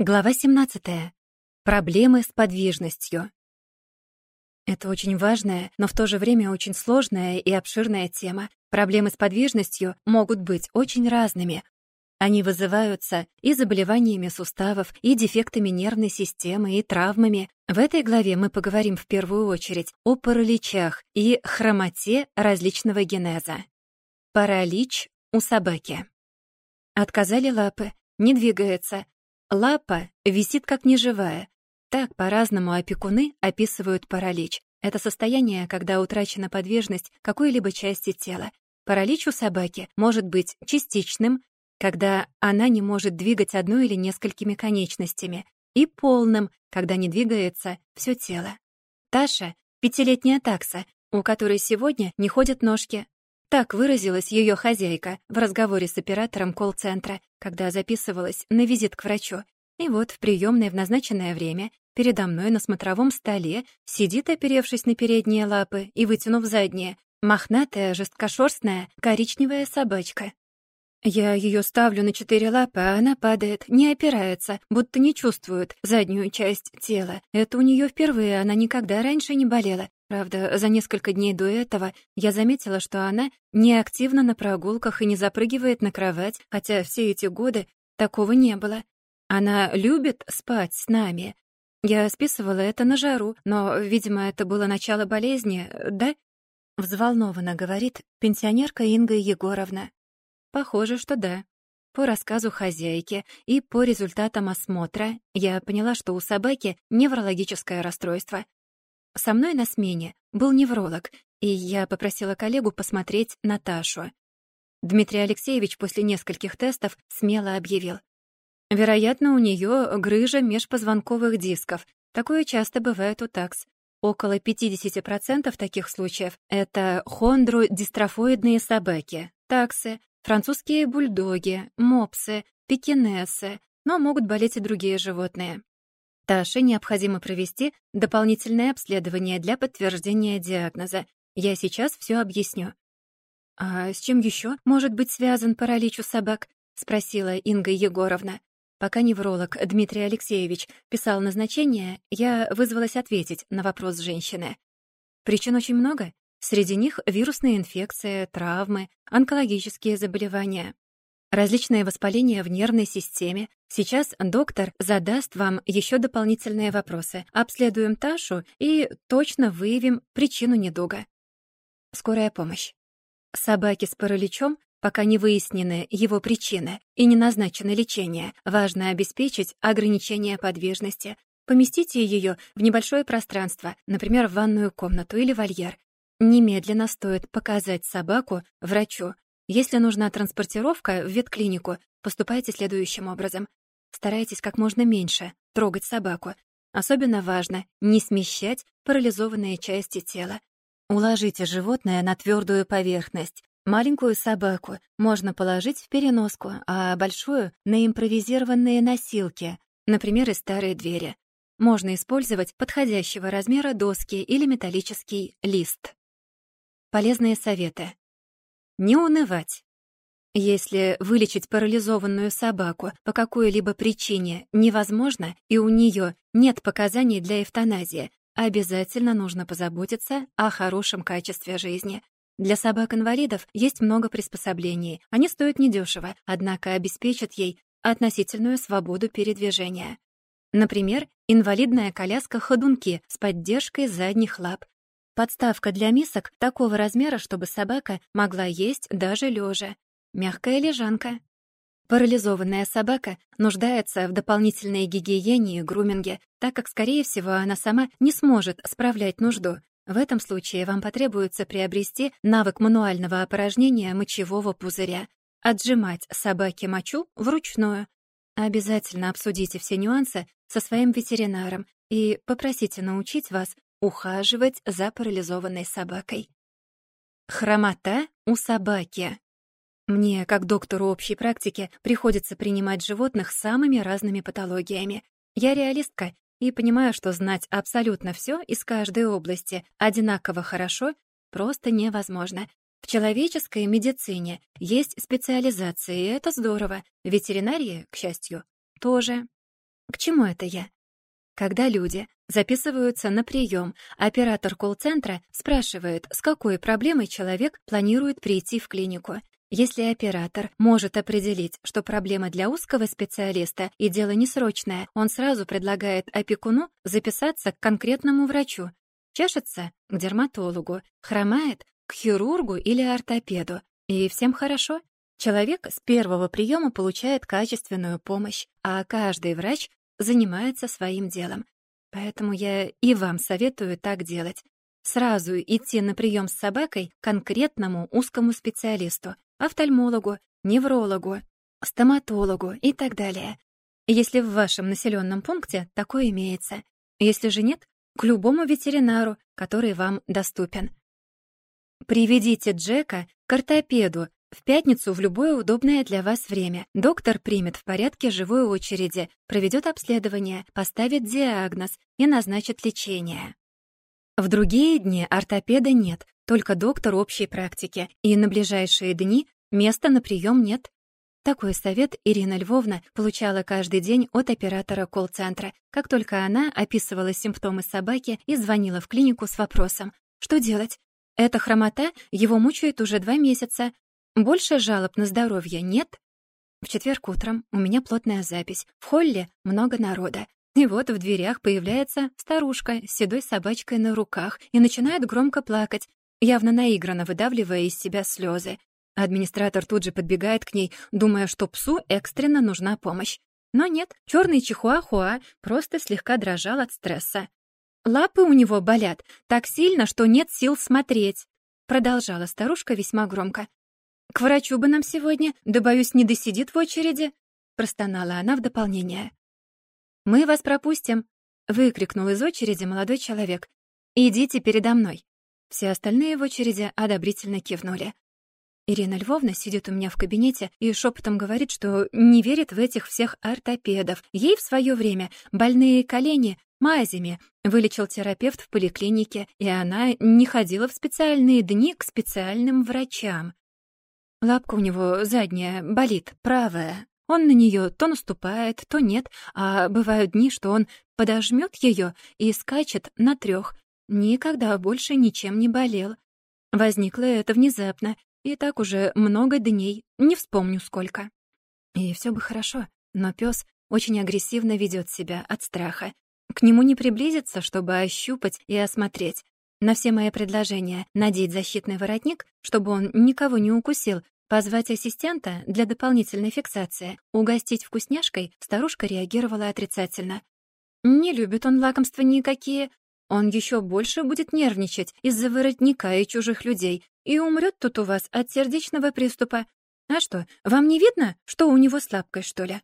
Глава 17. Проблемы с подвижностью. Это очень важная, но в то же время очень сложная и обширная тема. Проблемы с подвижностью могут быть очень разными. Они вызываются и заболеваниями суставов, и дефектами нервной системы, и травмами. В этой главе мы поговорим в первую очередь о параличах и хромоте различного генеза. Паралич у собаки. Отказали лапы, не двигается, Лапа висит как неживая. Так по-разному опекуны описывают паралич. Это состояние, когда утрачена подвижность какой-либо части тела. Паралич у собаки может быть частичным, когда она не может двигать одной или несколькими конечностями, и полным, когда не двигается все тело. Таша — пятилетняя такса, у которой сегодня не ходят ножки. Так выразилась ее хозяйка в разговоре с оператором колл-центра, когда записывалась на визит к врачу. И вот в приемной в назначенное время передо мной на смотровом столе сидит, оперевшись на передние лапы и вытянув задние, мохнатая, жесткошерстная, коричневая собачка. Я ее ставлю на четыре лапы, а она падает, не опирается, будто не чувствует заднюю часть тела. Это у нее впервые, она никогда раньше не болела. Правда, за несколько дней до этого я заметила, что она не активна на прогулках и не запрыгивает на кровать, хотя все эти годы такого не было. Она любит спать с нами. Я списывала это на жару, но, видимо, это было начало болезни, да? Взволнованно говорит пенсионерка Инга Егоровна. Похоже, что да. По рассказу хозяйки и по результатам осмотра я поняла, что у собаки неврологическое расстройство, со мной на смене был невролог, и я попросила коллегу посмотреть Наташу. Дмитрий Алексеевич после нескольких тестов смело объявил. Вероятно, у нее грыжа межпозвонковых дисков. Такое часто бывает у такс. Около 50% таких случаев — это хондродистрофоидные собаки, таксы, французские бульдоги, мопсы, пекинесы, но могут болеть и другие животные. Таше необходимо провести дополнительное обследование для подтверждения диагноза. Я сейчас все объясню. «А с чем еще может быть связан паралич у собак?» — спросила Инга Егоровна. Пока невролог Дмитрий Алексеевич писал назначение, я вызвалась ответить на вопрос женщины. Причин очень много. Среди них вирусные инфекции, травмы, онкологические заболевания. Различные воспаления в нервной системе. Сейчас доктор задаст вам еще дополнительные вопросы. Обследуем Ташу и точно выявим причину недуга. Скорая помощь. Собаки с параличом, пока не выяснены его причины и не назначено лечение, важно обеспечить ограничение подвижности. Поместите ее в небольшое пространство, например, в ванную комнату или вольер. Немедленно стоит показать собаку врачу, если нужна транспортировка в ветклинику, поступайте следующим образом. Старайтесь как можно меньше трогать собаку. Особенно важно не смещать парализованные части тела. Уложите животное на твердую поверхность. Маленькую собаку можно положить в переноску, а большую — на импровизированные носилки, например, из старой двери. Можно использовать подходящего размера доски или металлический лист. Полезные советы. Не унывать. Если вылечить парализованную собаку по какой-либо причине невозможно и у нее нет показаний для эвтаназии, обязательно нужно позаботиться о хорошем качестве жизни. Для собак-инвалидов есть много приспособлений. Они стоят недешево, однако обеспечат ей относительную свободу передвижения. Например, инвалидная коляска-ходунки с поддержкой задних лап, Подставка для мисок такого размера, чтобы собака могла есть даже лежа. Мягкая лежанка. Парализованная собака нуждается в дополнительной гигиене и груминге, так как, скорее всего, она сама не сможет справлять нужду. В этом случае вам потребуется приобрести навык мануального опорожнения мочевого пузыря, отжимать собаке мочу вручную. Обязательно обсудите все нюансы со своим ветеринаром и попросите научить вас ухаживать за парализованной собакой. Хромота у собаки. Мне, как доктору общей практики, приходится принимать животных с самыми разными патологиями. Я реалистка и понимаю, что знать абсолютно все из каждой области одинаково хорошо просто невозможно. В человеческой медицине есть специализации, и это здорово. В ветеринарии, к счастью, тоже. К чему это я? Когда люди записываются на прием, оператор колл-центра спрашивает, с какой проблемой человек планирует прийти в клинику. Если оператор может определить, что проблема для узкого специалиста и дело несрочное, он сразу предлагает опекуну записаться к конкретному врачу. Чешется — к дерматологу, хромает — к хирургу или ортопеду. И всем хорошо. Человек с первого приема получает качественную помощь, а каждый врач занимается своим делом. Поэтому я и вам советую так делать. Сразу идти на прием с собакой к конкретному узкому специалисту, офтальмологу, неврологу, стоматологу и так далее. Если в вашем населенном пункте такое имеется. Если же нет, к любому ветеринару, который вам доступен. Приведите Джека к ортопеду в пятницу в любое удобное для вас время. Доктор примет в порядке живой очереди, проведет обследование, поставит диагноз и назначит лечение. В другие дни ортопеда нет, только доктор общей практики, и на ближайшие дни места на прием нет. Такой совет Ирина Львовна получала каждый день от оператора колл-центра, как только она описывала симптомы собаки и звонила в клинику с вопросом «Что делать? Эта хромота его мучает уже два месяца. Больше жалоб на здоровье нет?» В четверг утром у меня плотная запись. В холле много народа. И вот в дверях появляется старушка с седой собачкой на руках и начинает громко плакать, явно наигранно выдавливая из себя слезы. Администратор тут же подбегает к ней, думая, что псу экстренно нужна помощь. Но нет, черный чихуахуа просто слегка дрожал от стресса. «Лапы у него болят так сильно, что нет сил смотреть», продолжала старушка весьма громко. «К врачу бы нам сегодня, да, боюсь, не досидит в очереди», простонала она в дополнение. «Мы вас пропустим», — выкрикнул из очереди молодой человек. «Идите передо мной». Все остальные в очереди одобрительно кивнули. Ирина Львовна сидит у меня в кабинете и шепотом говорит, что не верит в этих всех ортопедов. Ей в свое время больные колени мазями вылечил терапевт в поликлинике, и она не ходила в специальные дни к специальным врачам. Лапка у него задняя болит, правая. Он на нее то наступает, то нет, а бывают дни, что он подожмет ее и скачет на трех, Никогда больше ничем не болел. Возникло это внезапно, и так уже много дней, не вспомню сколько. И все бы хорошо, но пес очень агрессивно ведет себя от страха. К нему не приблизиться, чтобы ощупать и осмотреть. На все мои предложения надеть защитный воротник, чтобы он никого не укусил, позвать ассистента для дополнительной фиксации, угостить вкусняшкой, старушка реагировала отрицательно. Не любит он лакомства никакие, он еще больше будет нервничать из-за воротника и чужих людей и умрет тут у вас от сердечного приступа. А что, вам не видно, что у него слабкой, что ли?»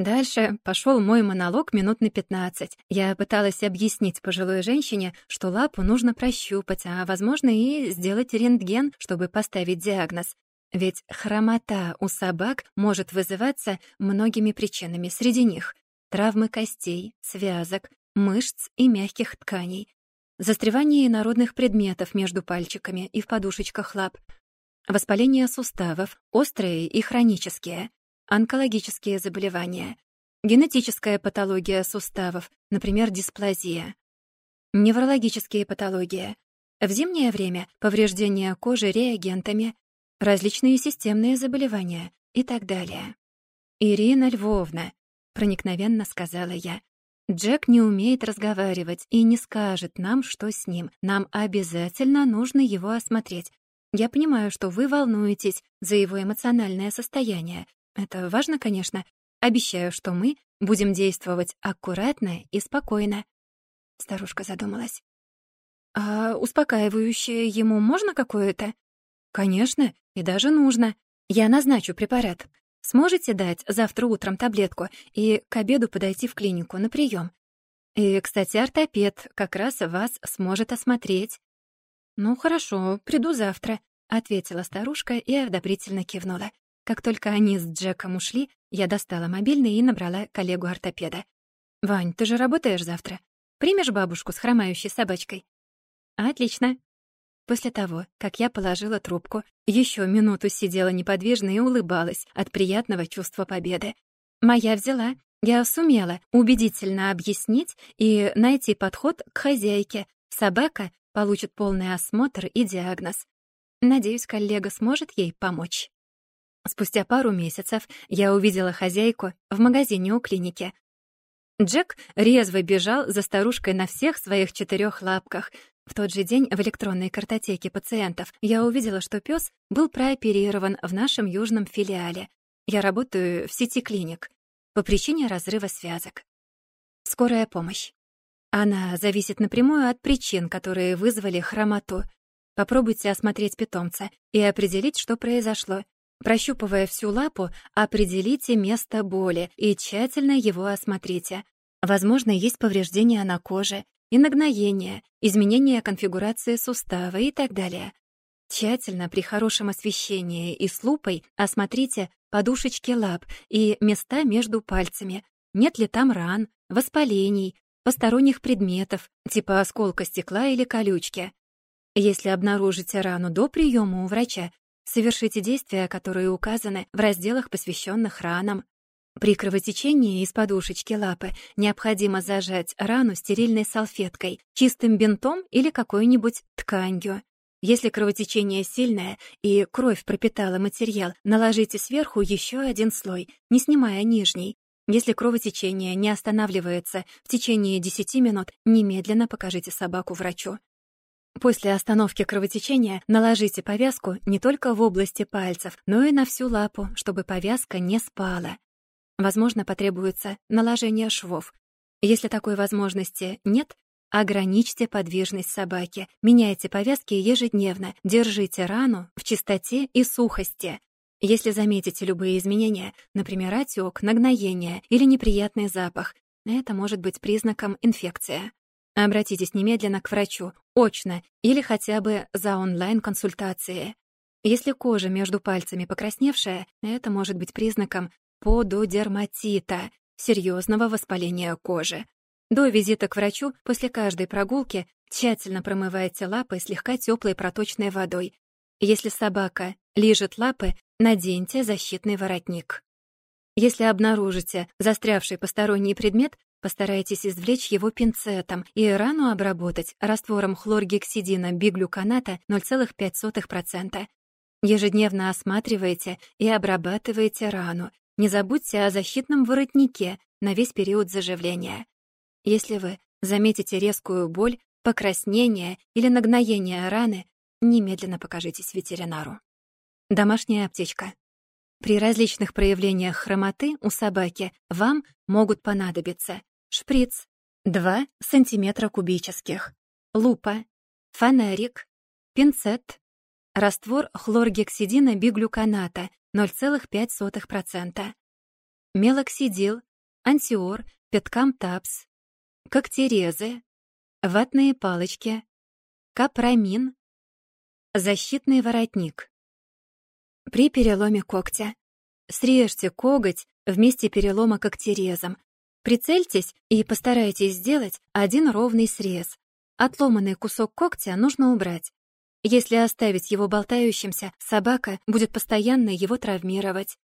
Дальше пошел мой монолог минут на пятнадцать. Я пыталась объяснить пожилой женщине, что лапу нужно прощупать, а, возможно, и сделать рентген, чтобы поставить диагноз. Ведь хромота у собак может вызываться многими причинами, среди них травмы костей, связок, мышц и мягких тканей, застревание инородных предметов между пальчиками и в подушечках лап, воспаление суставов, острые и хронические, онкологические заболевания, генетическая патология суставов, например, дисплазия, неврологические патологии, в зимнее время повреждение кожи реагентами, различные системные заболевания и так далее. «Ирина Львовна», — проникновенно сказала я, Джек не умеет разговаривать и не скажет нам, что с ним. Нам обязательно нужно его осмотреть. Я понимаю, что вы волнуетесь за его эмоциональное состояние. Это важно, конечно. Обещаю, что мы будем действовать аккуратно и спокойно. Старушка задумалась. А успокаивающее ему можно какое-то? Конечно, и даже нужно. Я назначу препарат. Сможете дать завтра утром таблетку и к обеду подойти в клинику на прием? И, кстати, ортопед как раз вас сможет осмотреть. Ну, хорошо, приду завтра, ответила старушка и одобрительно кивнула. Как только они с Джеком ушли, я достала мобильный и набрала коллегу-ортопеда. «Вань, ты же работаешь завтра? Примешь бабушку с хромающей собачкой?» «Отлично. После того, как я положила трубку, еще минуту сидела неподвижно и улыбалась от приятного чувства победы. Моя взяла. Я сумела убедительно объяснить и найти подход к хозяйке. Собака получит полный осмотр и диагноз. Надеюсь, коллега сможет ей помочь. Спустя пару месяцев я увидела хозяйку в магазине у клиники. Джек резво бежал за старушкой на всех своих четырех лапках. В тот же день в электронной картотеке пациентов я увидела, что пес был прооперирован в нашем южном филиале. Я работаю в сети клиник по причине разрыва связок. Скорая помощь. Она зависит напрямую от причин, которые вызвали хромоту. Попробуйте осмотреть питомца и определить, что произошло. Прощупывая всю лапу, определите место боли и тщательно его осмотрите. Возможно, есть повреждения на коже, и нагноение, изменение конфигурации сустава и так далее. Тщательно при хорошем освещении и с лупой осмотрите подушечки лап и места между пальцами. Нет ли там ран, воспалений, посторонних предметов, типа осколка стекла или колючки. Если обнаружите рану до приема у врача, совершите действия, которые указаны в разделах, посвященных ранам. При кровотечении из подушечки лапы необходимо зажать рану стерильной салфеткой, чистым бинтом или какой-нибудь тканью. Если кровотечение сильное и кровь пропитала материал, наложите сверху еще один слой, не снимая нижний. Если кровотечение не останавливается в течение 10 минут, немедленно покажите собаку врачу. После остановки кровотечения наложите повязку не только в области пальцев, но и на всю лапу, чтобы повязка не спала. Возможно, потребуется наложение швов. Если такой возможности нет, ограничьте подвижность собаки, меняйте повязки ежедневно, держите рану в чистоте и сухости. Если заметите любые изменения, например, отек, нагноение или неприятный запах, это может быть признаком инфекции. Обратитесь немедленно к врачу, очно или хотя бы за онлайн-консультацией. Если кожа между пальцами покрасневшая, это может быть признаком пододерматита, серьезного воспаления кожи. До визита к врачу после каждой прогулки тщательно промывайте лапы слегка теплой проточной водой. Если собака лижет лапы, наденьте защитный воротник. Если обнаружите застрявший посторонний предмет, постарайтесь извлечь его пинцетом и рану обработать раствором хлоргексидина биглюканата 0,05%. Ежедневно осматривайте и обрабатывайте рану, не забудьте о защитном воротнике на весь период заживления. Если вы заметите резкую боль, покраснение или нагноение раны, немедленно покажитесь ветеринару. Домашняя аптечка. При различных проявлениях хромоты у собаки вам могут понадобиться шприц. 2 см кубических, лупа, фонарик, пинцет, раствор хлоргексидина биглюканата 0,5%. Мелоксидил, антиор, петкамтапс, когтерезы, ватные палочки, капрамин, защитный воротник. При переломе когтя. Срежьте коготь вместе перелома когтерезом. Прицельтесь и постарайтесь сделать один ровный срез. Отломанный кусок когтя нужно убрать. Если оставить его болтающимся, собака будет постоянно его травмировать.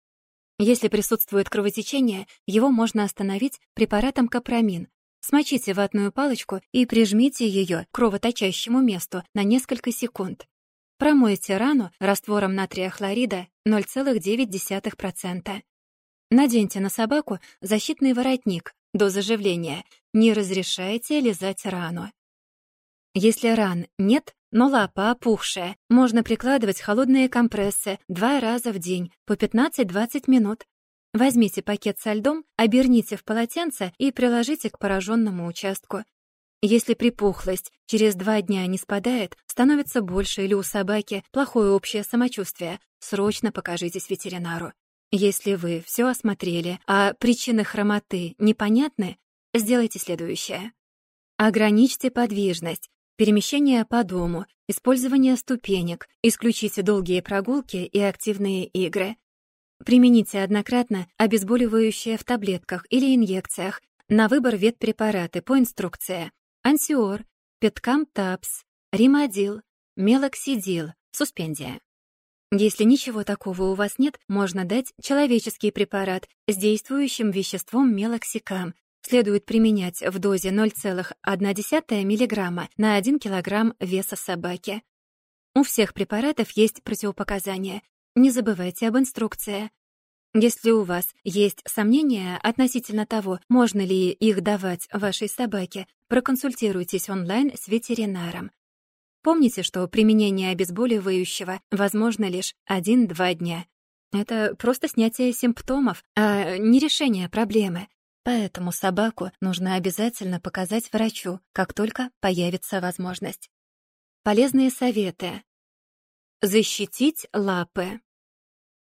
Если присутствует кровотечение, его можно остановить препаратом капрамин. Смочите ватную палочку и прижмите ее к кровоточащему месту на несколько секунд. Промойте рану раствором натрия хлорида 0,9%. Наденьте на собаку защитный воротник до заживления. Не разрешайте лизать рану. Если ран нет, но лапа опухшая. Можно прикладывать холодные компрессы два раза в день по 15-20 минут. Возьмите пакет со льдом, оберните в полотенце и приложите к пораженному участку. Если припухлость через два дня не спадает, становится больше или у собаки плохое общее самочувствие, срочно покажитесь ветеринару. Если вы все осмотрели, а причины хромоты непонятны, сделайте следующее. Ограничьте подвижность, перемещение по дому, использование ступенек, исключите долгие прогулки и активные игры. Примените однократно обезболивающее в таблетках или инъекциях на выбор ветпрепараты по инструкции. Ансиор, Петкам Тапс, Римадил, Мелоксидил, суспензия. Если ничего такого у вас нет, можно дать человеческий препарат с действующим веществом мелоксикам. Следует применять в дозе 0,1 мг на 1 кг веса собаки. У всех препаратов есть противопоказания. Не забывайте об инструкции. Если у вас есть сомнения относительно того, можно ли их давать вашей собаке, проконсультируйтесь онлайн с ветеринаром. Помните, что применение обезболивающего возможно лишь 1-2 дня. Это просто снятие симптомов, а не решение проблемы. Поэтому собаку нужно обязательно показать врачу, как только появится возможность. Полезные советы. Защитить лапы.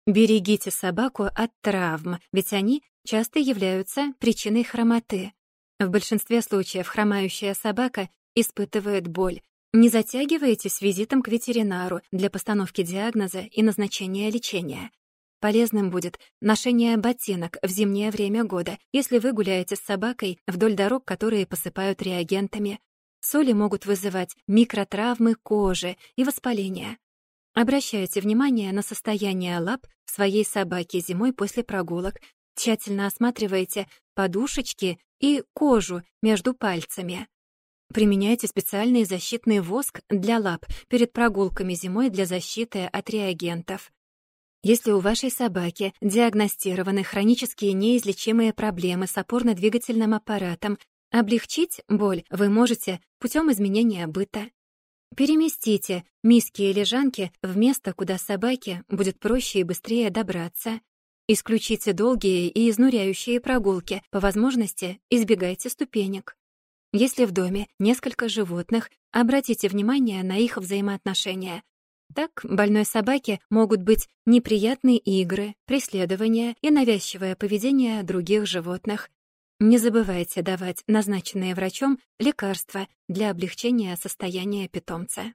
Берегите собаку от травм, ведь они часто являются причиной хромоты. В большинстве случаев хромающая собака испытывает боль. Не затягивайте с визитом к ветеринару для постановки диагноза и назначения лечения. Полезным будет ношение ботинок в зимнее время года, если вы гуляете с собакой вдоль дорог, которые посыпают реагентами. Соли могут вызывать микротравмы кожи и воспаления. Обращайте внимание на состояние лап своей собаки зимой после прогулок. Тщательно осматривайте подушечки и кожу между пальцами. Применяйте специальный защитный воск для лап перед прогулками зимой для защиты от реагентов. Если у вашей собаки диагностированы хронические неизлечимые проблемы с опорно-двигательным аппаратом, облегчить боль вы можете путем изменения быта. Переместите миски и лежанки в место, куда собаке будет проще и быстрее добраться. Исключите долгие и изнуряющие прогулки, по возможности избегайте ступенек. Если в доме несколько животных, обратите внимание на их взаимоотношения. Так, больной собаке могут быть неприятные игры, преследования и навязчивое поведение других животных. Не забывайте давать назначенные врачом лекарства для облегчения состояния питомца.